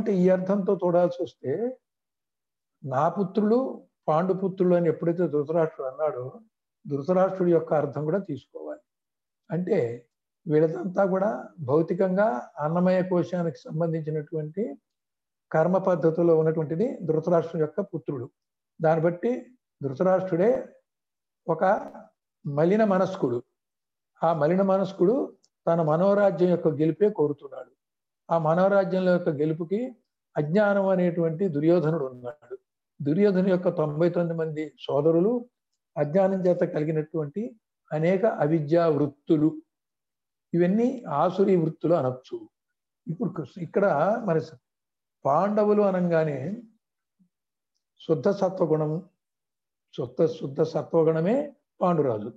అంటే ఈ అర్థంతో చూడాల్సి వస్తే నా పుత్రులు పాండుపుత్రులు అని ఎప్పుడైతే ధృతరాష్ట్రుడు అన్నాడో ధృతరాష్ట్రుడి యొక్క అర్థం కూడా తీసుకోవాలి. అంటే వీళ్ళదంతా కూడా భౌతికంగా అన్నమయ కోశానికి సంబంధించినటువంటి కర్మ పద్ధతిలో ఉన్నటువంటిది ధృతరాష్ట్రుడి యొక్క పుత్రుడు. దాన్ని బట్టి ధృతరాష్ట్రుడే ఒక మలిన మనస్కుడు. ఆ మలిన మనస్కుడు తన మనోరాజ్యం యొక్క గెలిపే కోరుతున్నాడు. ఆ మానవరాజ్యంలో యొక్క గెలుపుకి అజ్ఞానం అనేటువంటి దుర్యోధనుడు ఉన్నాడు. దుర్యోధను యొక్క తొంభై తొమ్మిది మంది సోదరులు అజ్ఞానం చేత కలిగినటువంటి అనేక అవిద్యా వృత్తులు. ఇవన్నీ ఆసురి వృత్తులు అనొచ్చు. ఇప్పుడు ఇక్కడ మరి పాండవులు అనగానే శుద్ధ సత్వగుణము శుద్ధ శుద్ధ సత్వగుణమే పాండురాజు.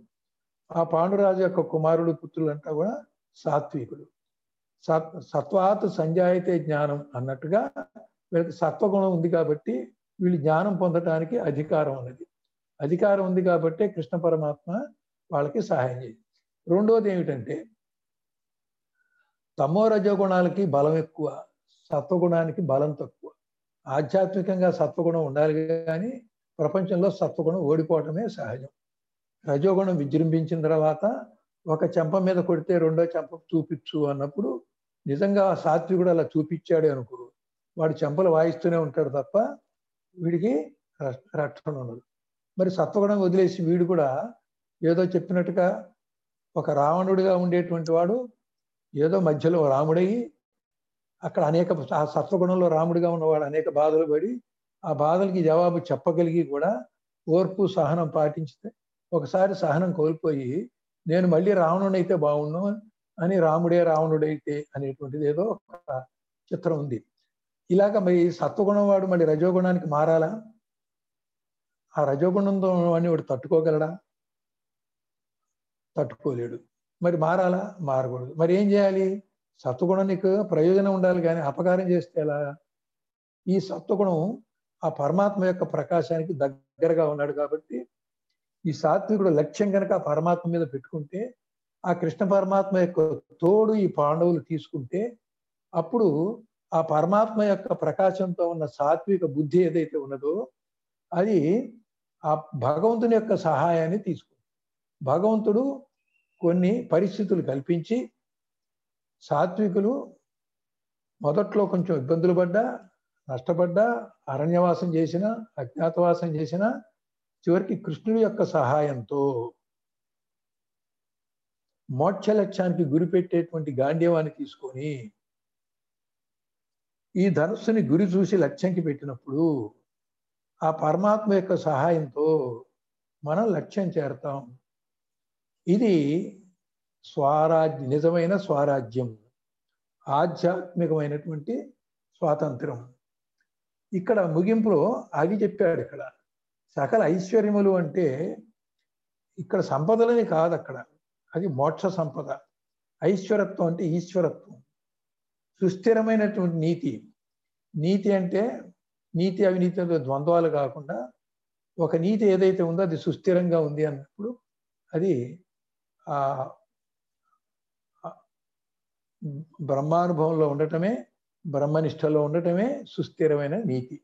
ఆ పాండురాజు యొక్క కుమారుడు పుత్రులు అంతా కూడా సాత్వికులు. సత్ సత్వాత్ సంజాయితే జ్ఞానం అన్నట్టుగా వీళ్ళకి సత్వగుణం ఉంది కాబట్టి వీళ్ళు జ్ఞానం పొందటానికి అధికారం ఉన్నది. అధికారం ఉంది కాబట్టి కృష్ణ పరమాత్మ వాళ్ళకి సహాయం చేయి. రెండోది ఏమిటంటే తమో రజోగుణాలకి బలం ఎక్కువ సత్వగుణానికి బలం తక్కువ. ఆధ్యాత్మికంగా సత్వగుణం ఉండాలి కానీ ప్రపంచంలో సత్వగుణం ఓడిపోవటమే సహజం. రజోగుణం విజృంభించిన తర్వాత ఒక చెంప మీద కొడితే రెండో చెంప చూపించు అన్నప్పుడు నిజంగా ఆ సాత్వికుడు అలా చూపించాడు అనుకో వాడు చెంపలు వాయిస్తూనే ఉంటాడు తప్ప వీడికి రక్షణ ఉండదు. మరి సత్వగుణం వదిలేసి వీడు కూడా ఏదో చెప్పినట్టుగా ఒక రావణుడిగా ఉండేటువంటి వాడు ఏదో మధ్యలో రాముడయ్యి అక్కడ అనేక ఆ సత్వగుణంలో రాముడిగా ఉన్నవాడు అనేక బాధలు పడి ఆ బాధలకి జవాబు చెప్పగలిగి కూడా ఓర్పు సహనం పాటించితే ఒకసారి సహనం కోల్పోయి నేను మళ్ళీ రావణుడైతే అయితే బాగుండు అని రాముడే రావణుడైతే అనేటువంటిది ఏదో ఒక చిత్రం ఉంది. ఇలాగ మరి సత్వగుణం వాడు మళ్ళీ రజోగుణానికి మారాలా? ఆ రజోగుణంతో వాడిని వాడు తట్టుకోగలడా? తట్టుకోలేడు. మరి మారాలా? మారకూడదు. మరి ఏం చేయాలి? సత్వగుణం నీకు ప్రయోజనం ఉండాలి కానీ అపకారం చేస్తే ఎలా? ఈ సత్వగుణం ఆ పరమాత్మ యొక్క ప్రకాశానికి దగ్గరగా ఉన్నాడు కాబట్టి ఈ సాత్వికుడు లక్ష్యం కనుక ఆ పరమాత్మ మీద పెట్టుకుంటే ఆ కృష్ణ పరమాత్మ యొక్క తోడు ఈ పాండవులు తీసుకుంటే అప్పుడు ఆ పరమాత్మ యొక్క ప్రకాశంతో ఉన్న సాత్విక బుద్ధి ఏదైతే ఉన్నదో అది ఆ భగవంతుని యొక్క సహాయాన్ని తీసుకుంది. భగవంతుడు కొన్ని పరిస్థితులు కల్పించి సాత్వికులు మొదట్లో కొంచెం ఇబ్బందులు పడ్డా నష్టపడ్డా అరణ్యవాసం చేసిన అజ్ఞాతవాసం చేసిన చివరికి కృష్ణుడి యొక్క సహాయంతో మోక్ష లక్ష్యానికి గురి పెట్టేటువంటి గాంధీవాన్ని తీసుకొని ఈ ధనస్సుని గురి చూసి లక్ష్యంకి పెట్టినప్పుడు ఆ పరమాత్మ యొక్క సహాయంతో మనం లక్ష్యం చేరతాం. ఇది స్వరాజ్య నిజమైన స్వరాజ్యం ఆధ్యాత్మికమైనటువంటి స్వాతంత్రం. ఇక్కడ ముగింపులో అది చెప్పాడు ఇక్కడ. సకల ఐశ్వర్యములు అంటే ఇక్కడ సంపదలని కాదు అక్కడ. అది మోక్ష సంపద. ఐశ్వరత్వం అంటే ఈశ్వరత్వం. సుస్థిరమైనటువంటి నీతి. నీతి అంటే నీతి అవినీతితో ద్వంద్వాలు కాకుండా ఒక నీతి ఏదైతే ఉందో అది సుస్థిరంగా ఉంది అన్నప్పుడు అది బ్రహ్మానుభవంలో ఉండటమే బ్రహ్మనిష్టలో ఉండటమే సుస్థిరమైన నీతి.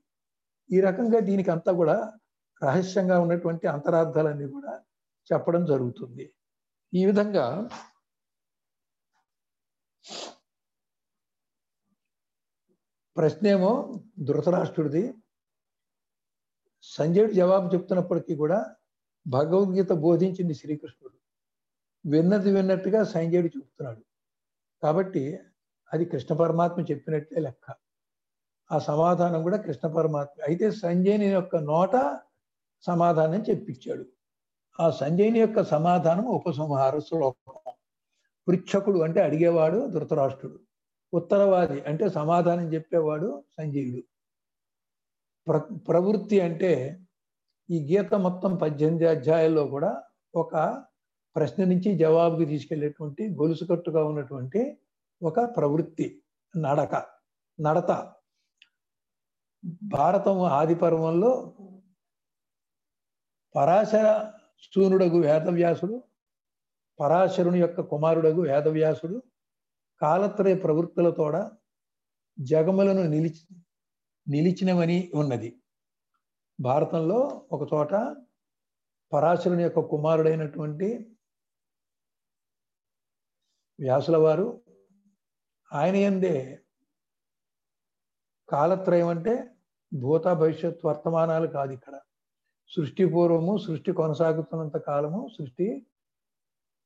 ఈ రకంగా దీనికి అంతా కూడా రహస్యంగా ఉన్నటువంటి అంతరార్థాలన్నీ కూడా చెప్పడం జరుగుతుంది. ఈ విధంగా ప్రశ్నేమో ధృతరాష్ట్రుడిది. సంజయుడు జవాబు చెప్తున్నప్పటికీ కూడా భగవద్గీత బోధించింది శ్రీకృష్ణుడు. విన్నది విన్నట్టుగా సంజయుడు చెప్తున్నాడు. కాబట్టి అది కృష్ణ పరమాత్మ చెప్పినట్లే లెక్క. ఆ సమాధానం కూడా కృష్ణ పరమాత్మ. అయితే సంజయుని యొక్క నోట సమాధానం చెప్పించాడు. ఆ సంజయుని యొక్క సమాధానం ఉపసంహార శ్లోకం పృచ్ఛకుడు అంటే అడిగేవాడు ధృతరాష్ట్రుడు. ఉత్తరవాది అంటే సమాధానం చెప్పేవాడు సంజయుడు. ప్ర ప్రవృత్తి అంటే ఈ గీత మొత్తం పద్దెనిమిది అధ్యాయాల్లో కూడా ఒక ప్రశ్న నుంచి జవాబుకి తీసుకెళ్ళేటువంటి గొలుసుకట్టుగా ఉన్నటువంటి ఒక ప్రవృత్తి నడక నడత. భారతం ఆది పర్వంలో పరాశర సూనుడగు వేదవ్యాసుడు పరాశరుని యొక్క కుమారుడగు వేదవ్యాసుడు కాలత్రయ ప్రవృత్తులతోడ జగములను నిలిచి నిలిచినవని ఉన్నది. భారతంలో ఒక చోట పరాశరుని యొక్క కుమారుడైనటువంటి వ్యాసుల వారు ఆయన ఎందే కాలత్రయం అంటే భూత భవిష్యత్ వర్తమానాలు కాదు ఇక్కడ. సృష్టి పూర్వము సృష్టి కొనసాగుతున్నంత కాలము సృష్టి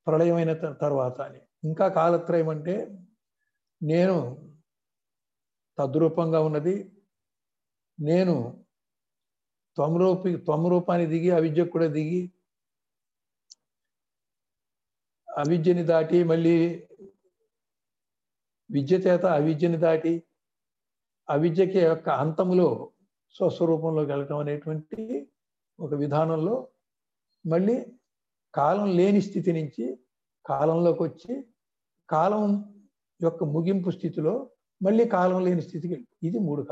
ప్రళయమైన తర్వాత అని. ఇంకా కాలత్రయం అంటే నేను తద్రూపంగా ఉన్నది నేను త్వమరూపి త్వమరూపాన్ని దిగి అవిద్య కూడా దిగి అవిద్యని దాటి మళ్ళీ విద్య చేత అవిద్యని దాటి అవిద్యకి యొక్క అంతములో స్వస్వరూపంలోకి వెళ్ళటం అనేటువంటి ఒక విధానంలో మళ్ళీ కాలం లేని స్థితి నుంచి కాలంలోకి వచ్చి కాలం యొక్క ముగింపు స్థితిలో మళ్ళీ కాలం లేని స్థితికి ఇది మూడు కాలం